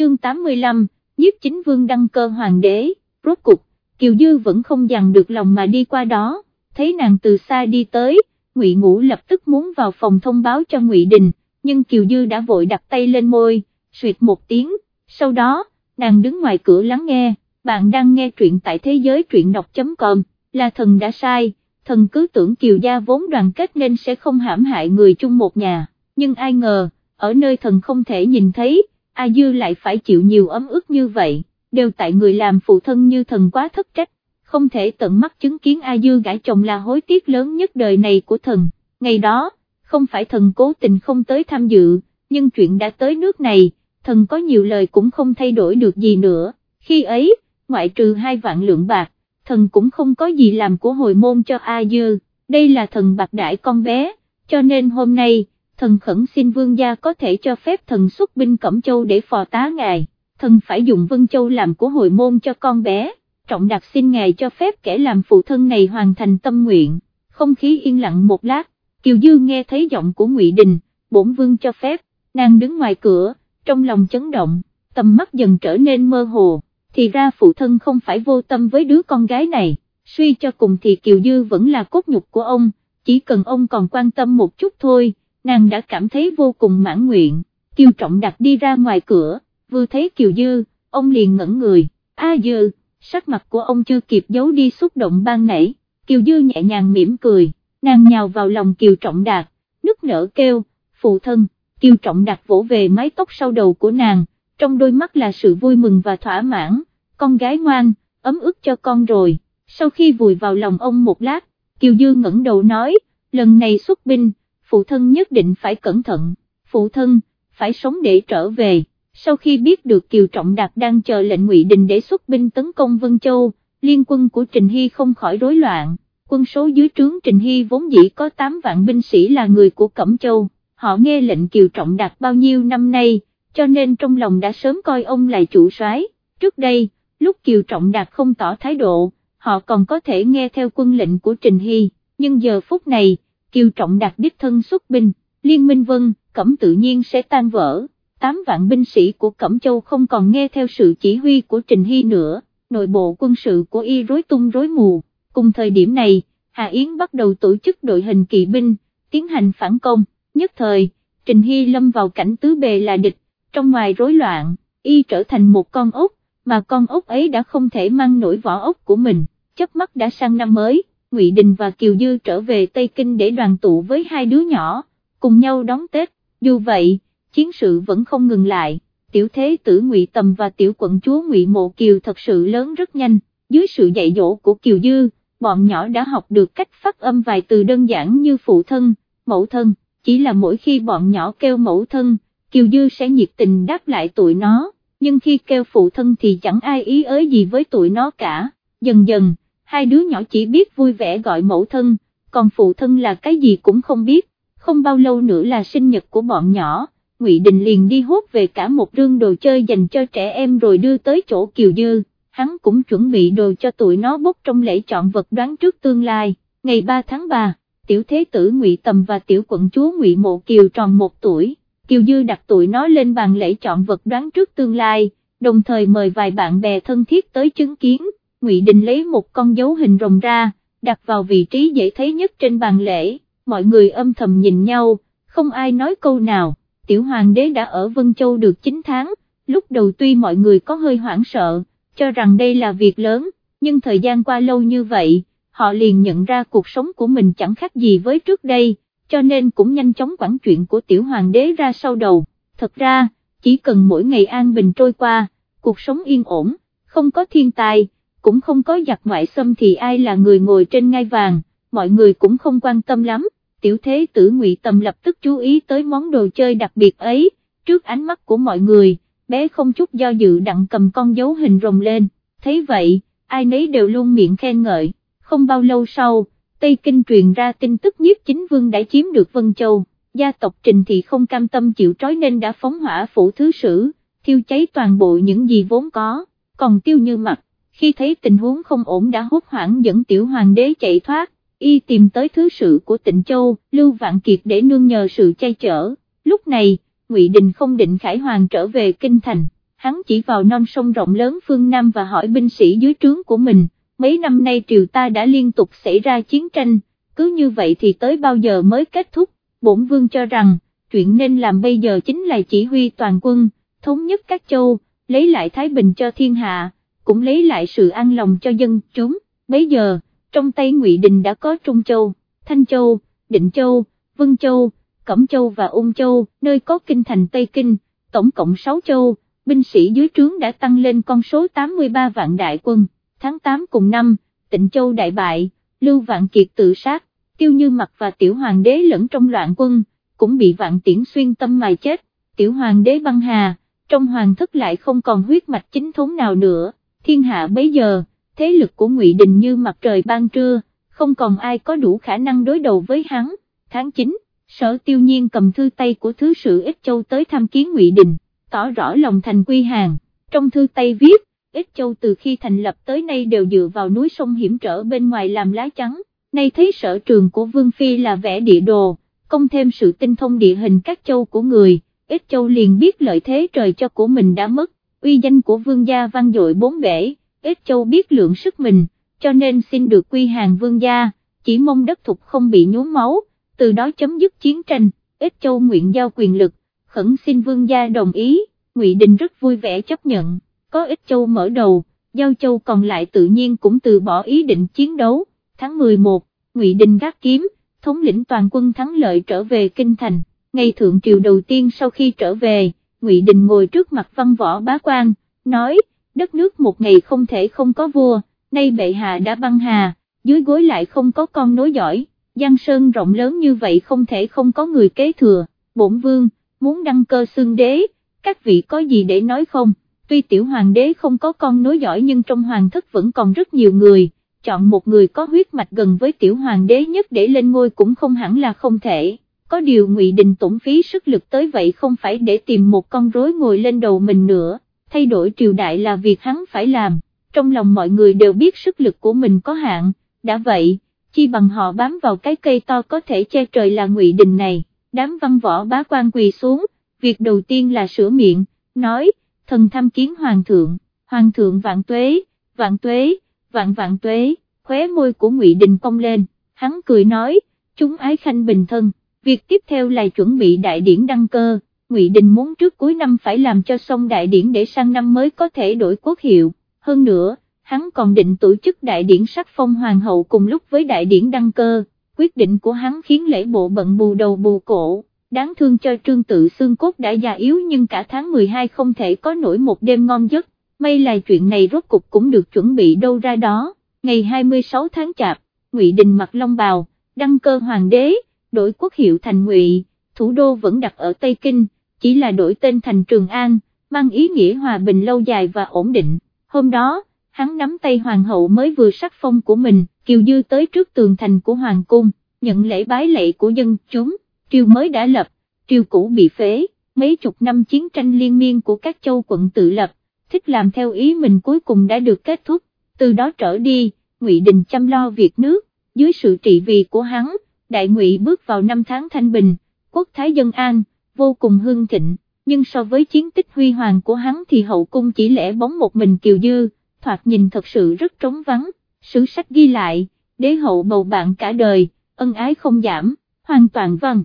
chương 85, nhiếp chính vương đăng cơ hoàng đế, rốt cục, Kiều Dư vẫn không dằn được lòng mà đi qua đó, thấy nàng từ xa đi tới, Ngụy Ngũ lập tức muốn vào phòng thông báo cho Ngụy Đình, nhưng Kiều Dư đã vội đặt tay lên môi, suyệt một tiếng, sau đó, nàng đứng ngoài cửa lắng nghe, bạn đang nghe truyện tại thế giới truyện đọc.com, là thần đã sai, thần cứ tưởng Kiều Gia vốn đoàn kết nên sẽ không hãm hại người chung một nhà, nhưng ai ngờ, ở nơi thần không thể nhìn thấy, A Dư lại phải chịu nhiều ấm ức như vậy, đều tại người làm phụ thân như thần quá thất trách, không thể tận mắt chứng kiến A Dư gãi chồng là hối tiếc lớn nhất đời này của thần, ngày đó, không phải thần cố tình không tới tham dự, nhưng chuyện đã tới nước này, thần có nhiều lời cũng không thay đổi được gì nữa, khi ấy, ngoại trừ hai vạn lượng bạc, thần cũng không có gì làm của hồi môn cho A Dư, đây là thần bạc đại con bé, cho nên hôm nay, thần khẩn xin vương gia có thể cho phép thần xuất binh Cẩm Châu để phò tá ngài, thần phải dùng Vân Châu làm của hồi môn cho con bé, trọng đặc xin ngài cho phép kẻ làm phụ thân này hoàn thành tâm nguyện, không khí yên lặng một lát, Kiều Dư nghe thấy giọng của Ngụy Đình, bổn vương cho phép, nàng đứng ngoài cửa, trong lòng chấn động, tầm mắt dần trở nên mơ hồ, thì ra phụ thân không phải vô tâm với đứa con gái này, suy cho cùng thì Kiều Dư vẫn là cốt nhục của ông, chỉ cần ông còn quan tâm một chút thôi nàng đã cảm thấy vô cùng mãn nguyện, Kiều Trọng đặt đi ra ngoài cửa, vừa thấy Kiều Dư, ông liền ngẩn người, a Dư, sắc mặt của ông chưa kịp giấu đi xúc động ban nãy, Kiều Dư nhẹ nhàng mỉm cười, nàng nhào vào lòng Kiều Trọng Đạt, nức nở kêu, phụ thân, Kiều Trọng Đạt vỗ về mái tóc sau đầu của nàng, trong đôi mắt là sự vui mừng và thỏa mãn, con gái ngoan, ấm ức cho con rồi, sau khi vùi vào lòng ông một lát, Kiều Dư ngẩng đầu nói, lần này xuất binh, phụ thân nhất định phải cẩn thận, phụ thân, phải sống để trở về. Sau khi biết được Kiều Trọng Đạt đang chờ lệnh Ngụy Đình để xuất binh tấn công Vân Châu, liên quân của Trình Hy không khỏi rối loạn, quân số dưới trướng Trình Hy vốn dĩ có 8 vạn binh sĩ là người của Cẩm Châu, họ nghe lệnh Kiều Trọng Đạt bao nhiêu năm nay, cho nên trong lòng đã sớm coi ông là chủ soái. trước đây, lúc Kiều Trọng Đạt không tỏ thái độ, họ còn có thể nghe theo quân lệnh của Trình Hy, nhưng giờ phút này, Kiều Trọng Đạt đích thân xuất binh, Liên minh Vân, Cẩm tự nhiên sẽ tan vỡ, 8 vạn binh sĩ của Cẩm Châu không còn nghe theo sự chỉ huy của Trình Hy nữa, nội bộ quân sự của y rối tung rối mù, cùng thời điểm này, Hà Yến bắt đầu tổ chức đội hình kỵ binh, tiến hành phản công, nhất thời, Trình Hy lâm vào cảnh tứ bề là địch, trong ngoài rối loạn, y trở thành một con ốc, mà con ốc ấy đã không thể mang nổi vỏ ốc của mình, chớp mắt đã sang năm mới. Ngụy Đình và Kiều Dư trở về Tây Kinh để đoàn tụ với hai đứa nhỏ, cùng nhau đón Tết, dù vậy, chiến sự vẫn không ngừng lại, tiểu thế tử Ngụy Tầm và tiểu quận chúa Ngụy Mộ Kiều thật sự lớn rất nhanh, dưới sự dạy dỗ của Kiều Dư, bọn nhỏ đã học được cách phát âm vài từ đơn giản như phụ thân, mẫu thân, chỉ là mỗi khi bọn nhỏ kêu mẫu thân, Kiều Dư sẽ nhiệt tình đáp lại tụi nó, nhưng khi kêu phụ thân thì chẳng ai ý ới gì với tụi nó cả, dần dần hai đứa nhỏ chỉ biết vui vẻ gọi mẫu thân, còn phụ thân là cái gì cũng không biết, không bao lâu nữa là sinh nhật của bọn nhỏ, Ngụy Đình liền đi hốt về cả một rương đồ chơi dành cho trẻ em rồi đưa tới chỗ Kiều Dư, hắn cũng chuẩn bị đồ cho tụi nó bốc trong lễ chọn vật đoán trước tương lai, ngày 3 tháng 3, tiểu thế tử Ngụy Tầm và tiểu quận chúa Ngụy Mộ Kiều tròn một tuổi, Kiều Dư đặt tụi nó lên bàn lễ chọn vật đoán trước tương lai, đồng thời mời vài bạn bè thân thiết tới chứng kiến. Ngụy Đình lấy một con dấu hình rồng ra, đặt vào vị trí dễ thấy nhất trên bàn lễ, mọi người âm thầm nhìn nhau, không ai nói câu nào, tiểu hoàng đế đã ở Vân Châu được 9 tháng, lúc đầu tuy mọi người có hơi hoảng sợ, cho rằng đây là việc lớn, nhưng thời gian qua lâu như vậy, họ liền nhận ra cuộc sống của mình chẳng khác gì với trước đây, cho nên cũng nhanh chóng quản chuyện của tiểu hoàng đế ra sau đầu, thật ra, chỉ cần mỗi ngày an bình trôi qua, cuộc sống yên ổn, không có thiên tai cũng không có giặc ngoại xâm thì ai là người ngồi trên ngai vàng, mọi người cũng không quan tâm lắm, tiểu thế tử ngụy Tầm lập tức chú ý tới món đồ chơi đặc biệt ấy, trước ánh mắt của mọi người, bé không chút do dự đặng cầm con dấu hình rồng lên, thấy vậy, ai nấy đều luôn miệng khen ngợi, không bao lâu sau, Tây Kinh truyền ra tin tức nhiếp chính vương đã chiếm được Vân Châu, gia tộc Trình thì không cam tâm chịu trói nên đã phóng hỏa phủ thứ sử, thiêu cháy toàn bộ những gì vốn có, còn tiêu như mặt khi thấy tình huống không ổn đã hốt hoảng dẫn tiểu hoàng đế chạy thoát, y tìm tới thứ sự của tịnh châu, Lưu Vạn Kiệt để nương nhờ sự che chở, lúc này, Ngụy Đình không định Khải Hoàng trở về Kinh Thành, hắn chỉ vào non sông rộng lớn phương Nam và hỏi binh sĩ dưới trướng của mình, mấy năm nay triều ta đã liên tục xảy ra chiến tranh, cứ như vậy thì tới bao giờ mới kết thúc, bổn vương cho rằng, chuyện nên làm bây giờ chính là chỉ huy toàn quân, thống nhất các châu, lấy lại Thái Bình cho thiên hạ, cũng lấy lại sự an lòng cho dân chúng, Bấy giờ, trong tay Ngụy Đình đã có Trung Châu, Thanh Châu, Định Châu, Vân Châu, Cẩm Châu và Ung Châu, nơi có kinh thành Tây Kinh, tổng cộng 6 châu, binh sĩ dưới trướng đã tăng lên con số 83 vạn đại quân, tháng 8 cùng năm, Tịnh Châu đại bại, Lưu Vạn Kiệt tự sát, Tiêu Như Mặc và Tiểu Hoàng đế lẫn trong loạn quân, cũng bị Vạn Tiễn xuyên tâm mài chết, Tiểu Hoàng đế băng hà, trong hoàng thất lại không còn huyết mạch chính thống nào nữa, thiên hạ bấy giờ, thế lực của Ngụy Đình như mặt trời ban trưa, không còn ai có đủ khả năng đối đầu với hắn, tháng 9 sở tiêu nhiên cầm thư tay của thứ sử Ích Châu tới tham kiến Ngụy Đình, tỏ rõ lòng thành quy hàng, trong thư tay viết, Ích Châu từ khi thành lập tới nay đều dựa vào núi sông hiểm trở bên ngoài làm lá chắn, nay thấy sở trường của Vương Phi là vẽ địa đồ, công thêm sự tinh thông địa hình các châu của người, Ích Châu liền biết lợi thế trời cho của mình đã mất, uy danh của vương gia vang dội bốn bể, ít Châu biết lượng sức mình, cho nên xin được quy hàng vương gia, chỉ mong đất thục không bị nhuốm máu từ đó chấm dứt chiến tranh, ít châu nguyện giao quyền lực, khẩn xin vương gia đồng ý, Ngụy Đình rất vui vẻ chấp nhận, có ít châu mở đầu, giao châu còn lại tự nhiên cũng từ bỏ ý định chiến đấu, tháng 11, Ngụy Đình gác kiếm, thống lĩnh toàn quân thắng lợi trở về Kinh Thành, ngày thượng triều đầu tiên sau khi trở về, Ngụy Đình ngồi trước mặt văn võ bá quan, nói, đất nước một ngày không thể không có vua, nay bệ hạ đã băng hà, dưới gối lại không có con nối giỏi Giang Sơn rộng lớn như vậy không thể không có người kế thừa, bổn vương, muốn đăng cơ xương đế, các vị có gì để nói không, tuy tiểu hoàng đế không có con nối giỏi nhưng trong hoàng thất vẫn còn rất nhiều người, chọn một người có huyết mạch gần với tiểu hoàng đế nhất để lên ngôi cũng không hẳn là không thể, có điều ngụy Đình tổn phí sức lực tới vậy không phải để tìm một con rối ngồi lên đầu mình nữa, thay đổi triều đại là việc hắn phải làm, trong lòng mọi người đều biết sức lực của mình có hạn, đã vậy chi bằng họ bám vào cái cây to có thể che trời là ngụy đình này, đám văn võ bá quan quỳ xuống, việc đầu tiên là sửa miệng, nói, thần tham kiến hoàng thượng, hoàng thượng vạn tuế, vạn tuế, vạn vạn tuế, khóe môi của ngụy đình cong lên, hắn cười nói, chúng ái khanh bình thân, việc tiếp theo là chuẩn bị đại điển đăng cơ. Ngụy Đình muốn trước cuối năm phải làm cho xong đại điển để sang năm mới có thể đổi quốc hiệu, hơn nữa, hắn còn định tổ chức đại điển sắc phong hoàng hậu cùng lúc với đại điển đăng cơ, quyết định của hắn khiến lễ bộ bận bù đầu bù cổ, đáng thương cho trương tự xương cốt đã già yếu nhưng cả tháng 12 không thể có nổi một đêm ngon giấc, may là chuyện này rốt cục cũng được chuẩn bị đâu ra đó, ngày 26 tháng chạp, Ngụy Đình mặc long bào, đăng cơ hoàng đế, đổi quốc hiệu thành Ngụy, thủ đô vẫn đặt ở Tây Kinh, chỉ là đổi tên thành Trường An, mang ý nghĩa hòa bình lâu dài và ổn định, hôm đó, hắn nắm tay hoàng hậu mới vừa sắc phong của mình, Kiều Dư tới trước tường thành của hoàng cung, nhận lễ bái lệ của dân chúng, triều mới đã lập, triều cũ bị phế, mấy chục năm chiến tranh liên miên của các châu quận tự lập, thích làm theo ý mình cuối cùng đã được kết thúc, từ đó trở đi, Ngụy Đình chăm lo việc nước, dưới sự trị vì của hắn, đại ngụy bước vào năm tháng thanh bình, quốc thái dân an, vô cùng hưng thịnh, nhưng so với chiến tích huy hoàng của hắn thì hậu cung chỉ lẻ bóng một mình Kiều Dư thoạt nhìn thật sự rất trống vắng, sử sách ghi lại, đế hậu bầu bạn cả đời, ân ái không giảm, hoàn toàn vâng.